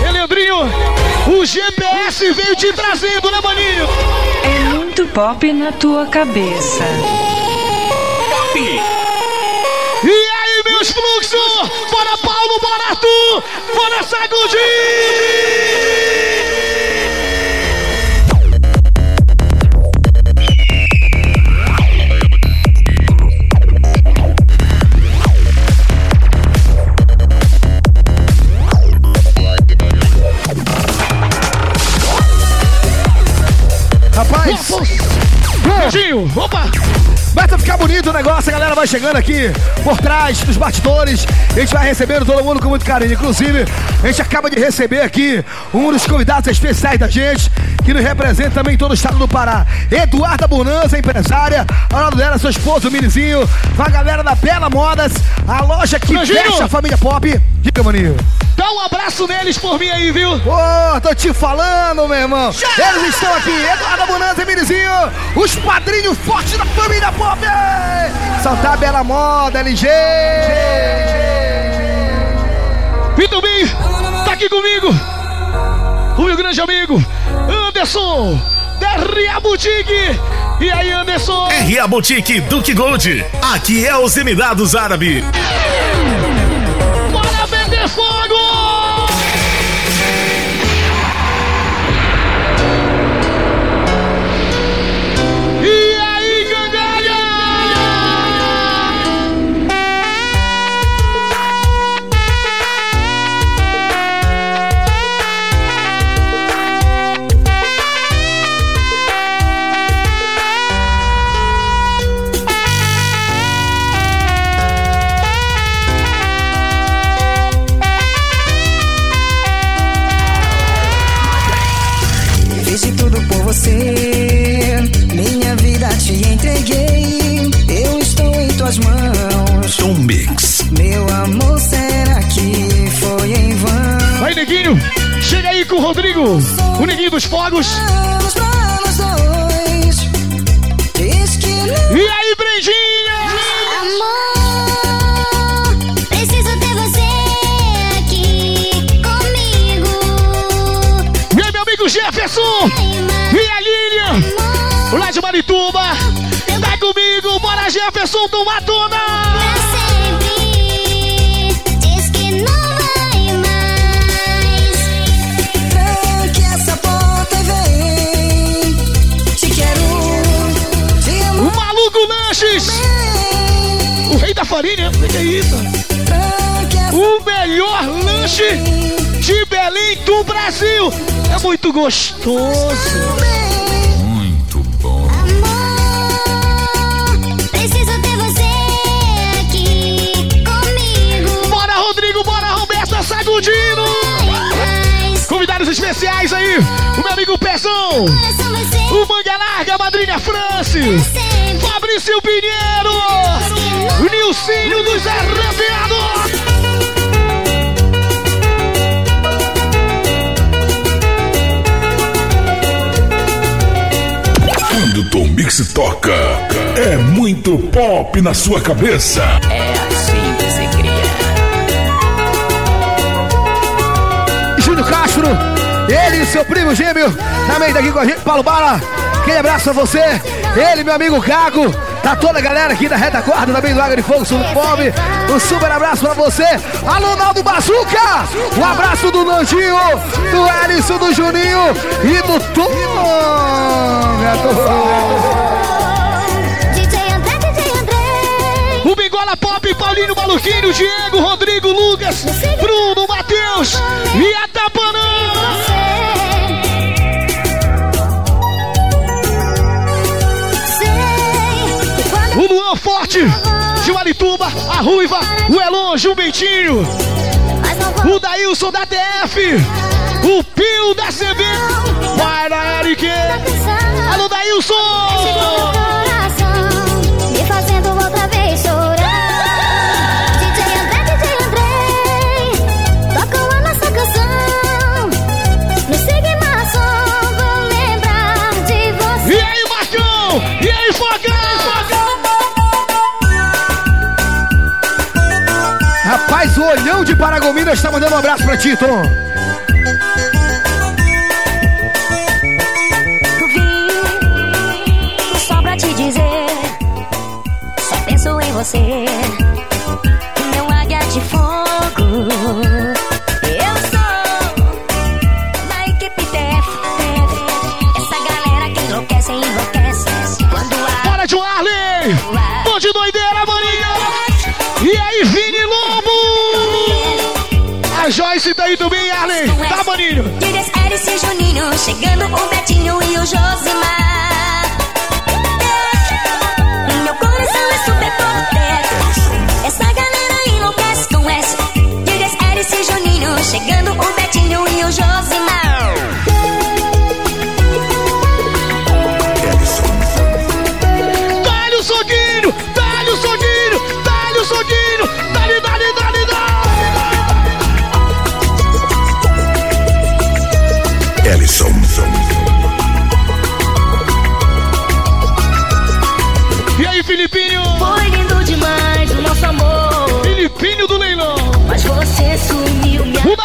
E Leandrinho, o GPS veio te trazendo, né, maninho? É muito pop na tua cabeça. Arthur! Bora, sacudir! Rapaz! Beijinho! Opa! Vai ficar bonito o negócio, a galera vai chegando aqui por trás dos bastidores. A gente vai recebendo todo mundo com muito carinho. Inclusive, a gente acaba de receber aqui um dos convidados especiais da gente, que nos representa também todo o estado do Pará. Eduarda Bonanza, empresária. Ao lado dela, seu esposo, o Mirizinho. A galera da Bela Modas, a loja que Beijinho. fecha a família Pop. Diga, maninho. Dá um abraço neles por mim aí, viu? Pô, tô te falando, meu irmão. Eles estão aqui, Eduardo Bonanza e Mirizinho, os padrinhos fortes da família Pop. Santa Bela Moda, LG. E também tá aqui comigo o meu grande amigo Anderson da Ria Boutique. E aí, Anderson? RA Boutique Duque Gold. Aqui é os Emirados Árabes. fogos, fogos. E aí, Brendinha? Amor, preciso ter você aqui comigo. E aí, meu amigo Jefferson? E a Lilian? Lá de Marituba. Tá comigo, bora Jefferson do Matuna! Farinha. O que é isso? O melhor lanche de Belém do Brasil. É muito gostoso. Muito bom. Amor, preciso ter você aqui comigo. Bora, Rodrigo, bora, Roberto Sagudindo. Convidados especiais aí, o meu amigo Pezão, o Manga Larga, Madrinha France, Fabrício Pinheiro, Nilcinho dos Arrepiados. Quando o Tom Mix toca, é muito pop na sua cabeça. É assim que se cria. Júnior Castro, ele e seu primo gêmeo, também daqui com a gente, Paulo Bala. Aquele abraço a você, ele, meu amigo Caco, tá toda a galera aqui da retaguarda, também do Água de Fogo, Sul Fome. Um super abraço pra você, alô Naldo Bazuca, um abraço do Nandinho, do Alisson, do Juninho e do Tom. O Bigola Pop, Paulinho Maluquinho, Diego, Rodrigo, Lucas, Bruno, Matheus e a O Luan Forte, Juarituba, a Ruiva, o Elon, Bentinho, o Daílson da TF, o Pio da CB, vai da Eric, alô Daílson! Paragominas está mandando um abraço pra ti, Tom. Vim só pra te dizer, só penso em você. Aí também, Arley! Tá, maninho? Digas Eris e Juninho, chegando o Betinho e o Josimar. Meu coração é super forte. Essa galera enlouquece com S. Digas Eris e Juninho, chegando o Betinho e o Josimar.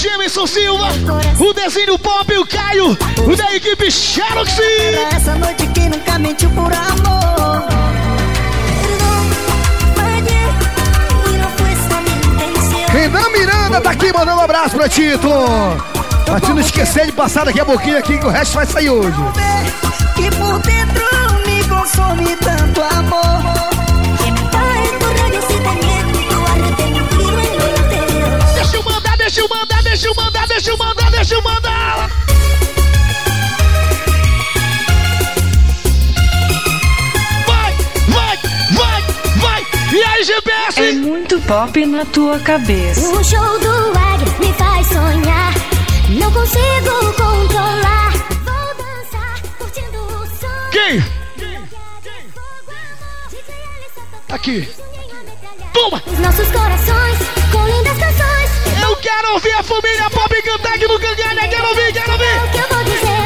Gemerson Silva! O Desenho Pop, o Caio! O da equipe Xerox! Essa noite que nunca mentiu por amor. Renan Miranda tá aqui mandando um abraço pra ti, Tom. Pra te não esquecer de passar daqui a pouquinho aqui que o resto vai sair hoje. Que por dentro me consome tanto amor. Deixa eu mandar, deixa eu mandar, deixa eu mandar, deixa eu mandar! Vai, vai, vai, vai! E aí, GPS? É muito pop na tua cabeça. O show do Águia me faz sonhar. Não consigo controlar. Vou dançar, curtindo o som. Quem? Aqui. Toma! Os nossos corações com lindas canções. Eu quero ouvir a família Pop cantar aqui no Cangalha. Quero ouvir, quero É o ouvir. que eu vou dizer.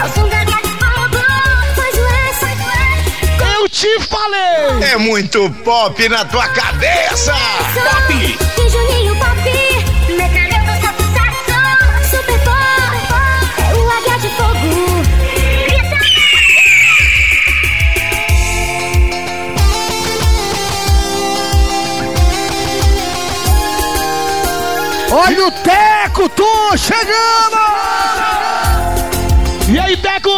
Ao som da S. Eu te falei. É muito pop na tua cabeça! Pop! Olha o Teco, tô chegando! E aí, Teco?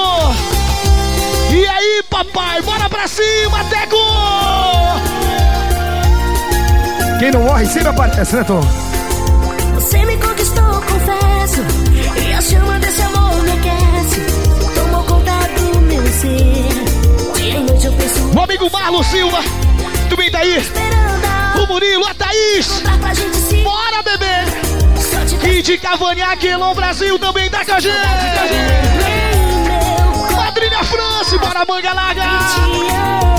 E aí, papai? Bora pra cima, Teco! Quem não morre sempre aparece, né, Tom? Você me conquistou, confesso. E a chama desse amor me aquece. Tomou conta do meu ser. Dia e noite eu penso. O amigo Marlon Silva, tu bem daí? O Murilo, a Thaís. Bora, bebê! Kid Cavanhaque, Elon Brasil também tá com a gente. Padrinha France, para a manga larga.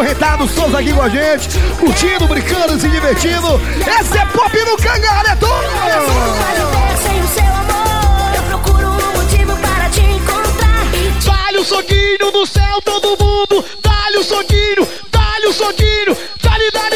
Aparelhos acorretados, todos aqui com a gente, curtindo, brincando, se divertindo. Esse é Pop no Cangalha, Tom! mais viver sem o seu amor. Eu procuro motivo para te encontrar e te Dá-lhe o soquinho no céu, todo mundo. Dá-lhe o soquinho, dá-lhe o soquinho. Dá-lhe, dá-lhe,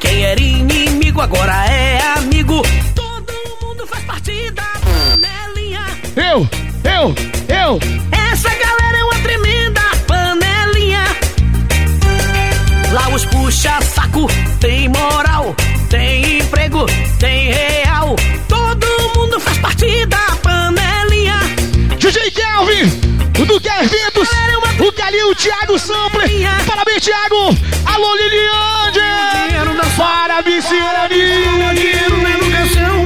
Quem era inimigo agora é amigo. Todo mundo faz parte da panelinha. Eu, eu, eu. Essa galera é uma tremenda panelinha. Lá os puxa saco, tem moral, tem emprego, tem real. Todo mundo faz parte da panelinha. DJ Kelvin, o do Quer Eventos, o Calil, o Thiago Sample. Parabéns, Thiago. Alô, Liliane. Parabéns, Cirani. Dinheiro na educação.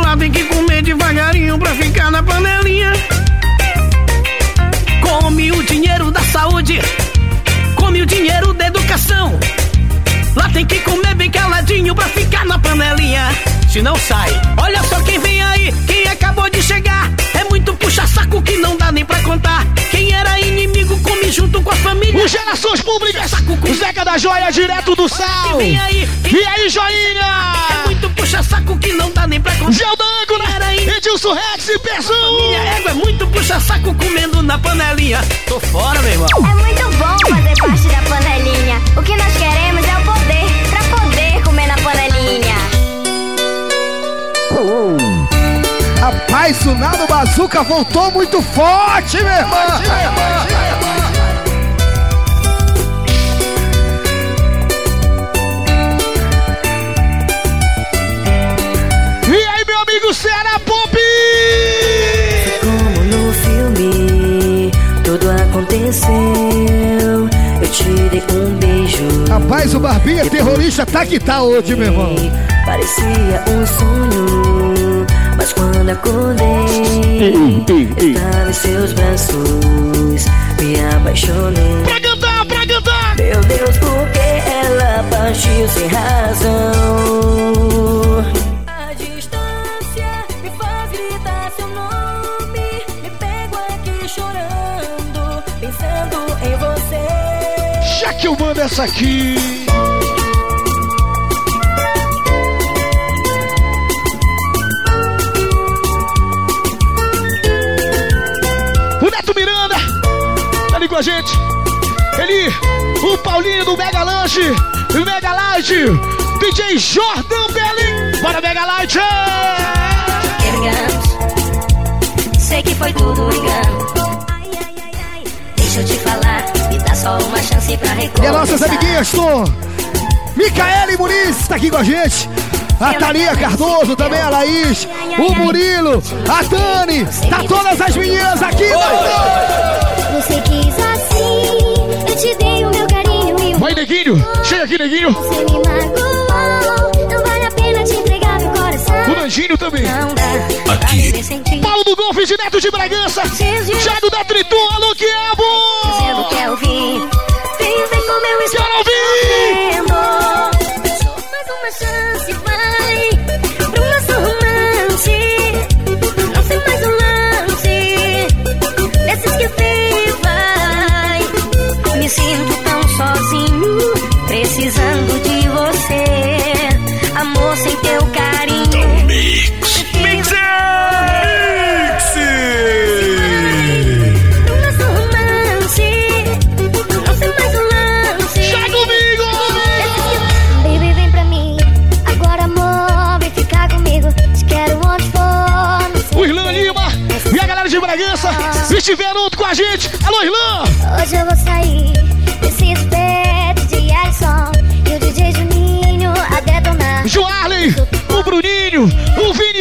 Lá tem que comer devagarinho pra ficar na panelinha. Come o dinheiro da saúde. Come o dinheiro da educação. Lá tem que comer bem caladinho pra ficar na panelinha. Se não sai, olha só quem vem Os Gerações Públicas, o Zeca da Joia, direto do Sal. E aí, Joinha? É muito puxa-saco que não dá nem pra contar. Gelda Âncora, Edilson Rex e Pesu. Família égua é muito puxa-saco comendo na panelinha. Tô fora, meu irmão. É muito bom fazer parte da panelinha. O que nós queremos é o poder pra poder comer na panelinha. Rapaz, isso nada, o Bazuca voltou muito forte, meu irmão. Aconteceu. Eu te dei um beijo. Rapaz, o Barbinha terrorista tá que tá hoje, meu irmão. Parecia um sonho, mas quando acordei, estava em seus braços, me apaixonei. Pra cantar, pra cantar! Meu Deus, por que ela partiu sem razão? Pensando em você. Já que eu mando essa aqui. O Neto Miranda tá ali com a gente. Ele, o Paulinho do Mega Lanche, o Mega Light, DJ Jordan Belling. Bora, Mega Light! Sei que foi tudo engano. Deixa eu te falar, me dá só uma chance pra recomeçar. E as nossas amiguinhas, Tom. Micaele Muniz tá aqui com a gente. A Thalia Cardoso, também a Laís, o Murilo, a Dani, tá todas as meninas aqui, Você quis assim, eu te dei o meu carinho e o Vai, Neguinho! Chega aqui, Neguinho! você me magoou. Coração. O Nanjinho também. Não dá Aqui. Paulo do Golfe de Neto de Bragança. Thiago da Triton, alô, Quiabo! Dizendo que estou Quero ouvir! Estiveram junto com a gente. Alô, Irlan! Hoje eu vou sair desse espeto de Alisson e o DJ Juninho a detonar. Joarley, o Bruninho, o Vini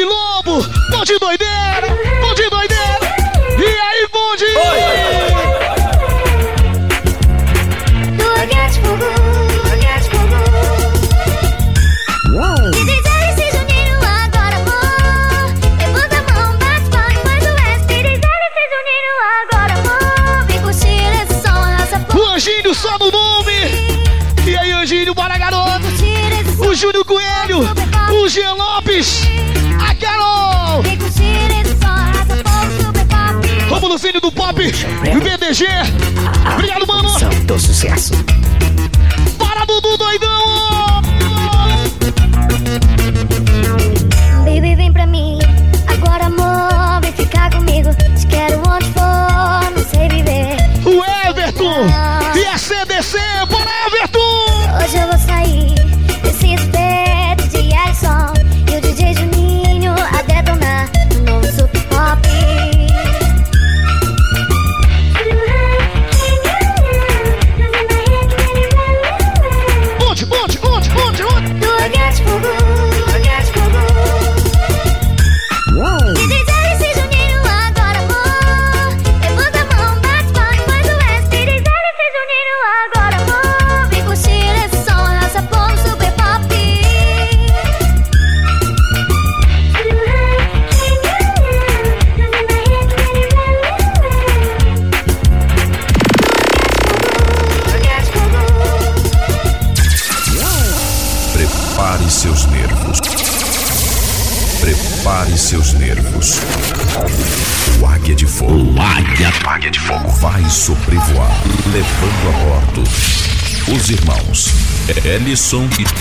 Ellison e,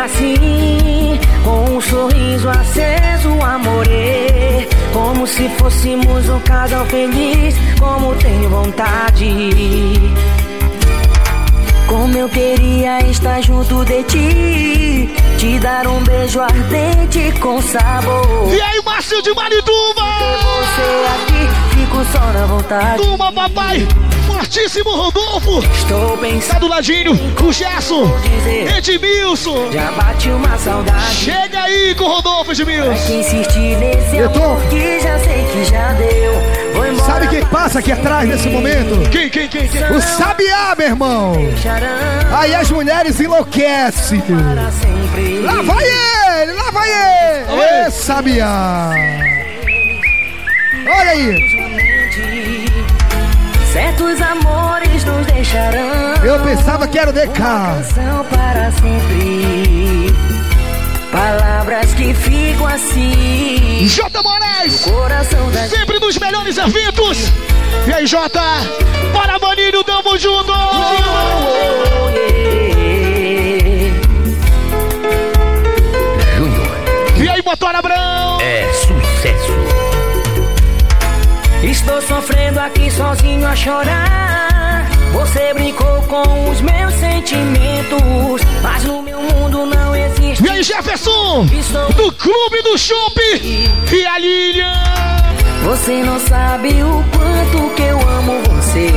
assim, com um sorriso aceso, amorê. Como se fôssemos um casal feliz, como tenho vontade. Como eu queria estar junto de ti, te dar um beijo ardente com sabor. E aí, Márcio de Marituba! Ter você aqui, fico só na vontade. Tuma, papai! Fortíssimo Rodolfo! Estou pensando. Tá do ladinho, o Gerson! Edmilson! Já bate uma saudade. Chega aí com o Rodolfo, Edmilson! que insistir nesse Eu tô- amor que já sei que já deu. Vou embora. Sabe quem passa aqui atrás nesse momento? Quem, quem, quem, quem? O Sabiá, meu irmão! Aí as mulheres enlouquecem! Lá vai ele! Lá vai ele! Ê, Sabiá! Olha aí! Certos amores nos deixarão. Eu pensava que era o DK! São para sempre. Palavras que ficam assim. J. Moraes! Sempre nos melhores eventos! E aí, Jota? Para, maninho, tamo junto! Estou sofrendo aqui sozinho a chorar. Você brincou com os meus sentimentos, mas no meu mundo não existe. E aí, Jefferson? Do Clube do Chopp! E a Lilian? Você não sabe o quanto que eu amo você.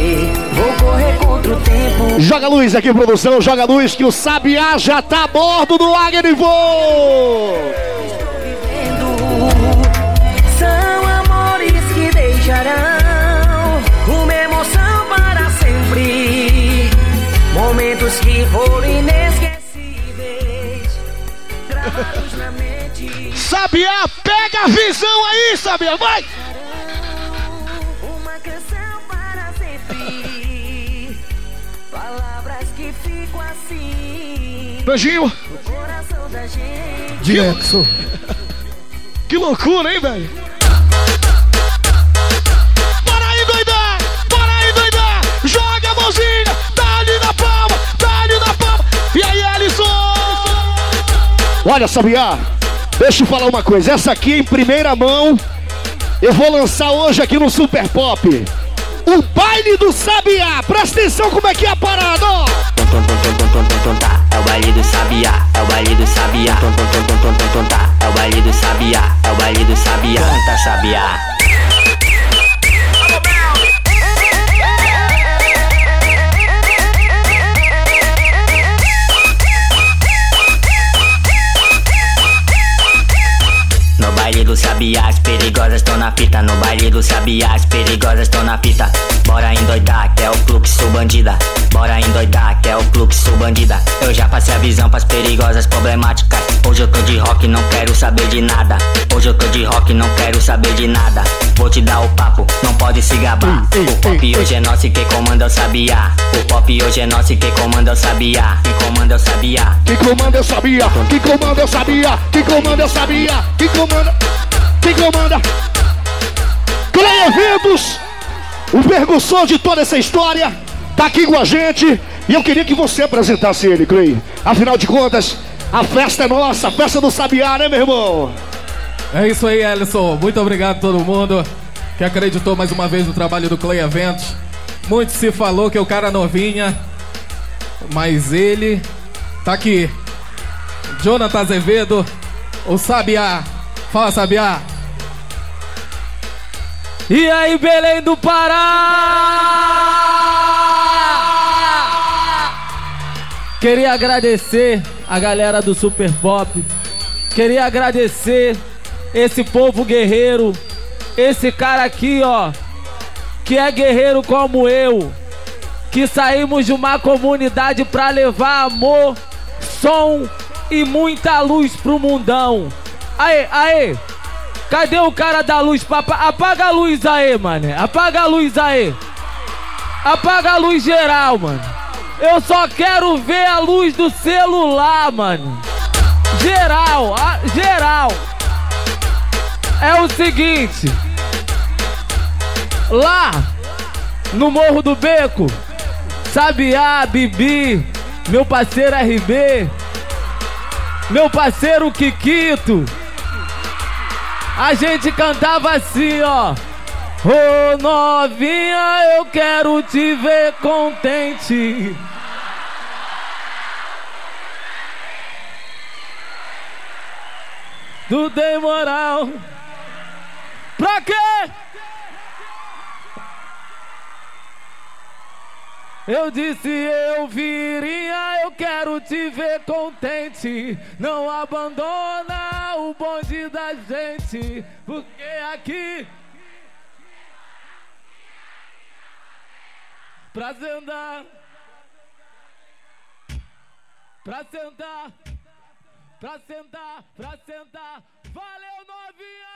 Vou correr contra o tempo. Joga luz aqui, produção, joga luz que o Sabiá já tá a bordo do Águia de Voo! Sabiá, pega a visão aí, Sabiá, vai! Uma canção para sempre. Palavras que ficam assim. Beijinho! no coração da gente. Jackson! Que loucura, hein, velho? Olha, Sabiá, deixa eu falar uma coisa. Essa aqui é em primeira mão, eu vou lançar hoje aqui no Super Pop. O baile do Sabiá. Presta atenção como é que é a parada, ó. É o baile do Sabiá, é o baile do Sabiá. É o baile do Sabiá, é o baile do Sabiá. Canta Sabiá. Baile do sabiá, as perigosas estão na fita. No baile do sabiá, as perigosas estão na fita. Bora endoidar, que é o fluxo bandida. Bora endoidar, que é o fluxo bandida. Eu já passei a visão pras perigosas problemáticas. Hoje eu tô de rock, não quero saber de nada. Hoje eu tô de rock, não quero saber de nada. Vou te dar o papo, não pode se gabar. O pop hoje é nosso e quem comanda é o sabiá. O pop hoje é nosso e quem comanda é o sabiá. Quem comanda é o sabiá. Quem comanda eu sabia, quem comanda eu sabia, quem comanda eu sabia, quem comanda, quem comanda. Clay Eventos, o percussor de toda essa história, tá aqui com a gente e eu queria que você apresentasse ele, Clay. Afinal de contas, a festa é nossa, a festa do Sabiá, né, meu irmão? É isso aí, Ellison. Muito obrigado a todo mundo que acreditou mais uma vez no trabalho do Clay Eventos. Muito se falou que o cara novinha, mas ele tá aqui. Jonathan Azevedo, o Sabiá. Fala, Sabiá. E aí, Belém do Pará! Queria agradecer a galera do Super Pop. Queria agradecer esse povo guerreiro. Esse cara aqui, ó, que é guerreiro como eu. Que saímos de uma comunidade pra levar amor, som e muita luz pro mundão. Aê, aê! Cadê o cara da luz? Papa? Apaga a luz aí, mano. Apaga a luz aí. Apaga a luz geral, mano. Eu só quero ver a luz do celular, mano. Geral, a- geral. É o seguinte. Lá no Morro do Beco, Sabiá, Bibi, meu parceiro RB, meu parceiro Kikito. A gente cantava assim, ó. Ô novinha, eu quero te ver contente. Tu tem moral. Pra quê? Eu disse eu viria, eu quero te ver contente. Não abandona o bonde da gente, porque aqui pra sentar, pra sentar, pra sentar, pra sentar. Valeu novinha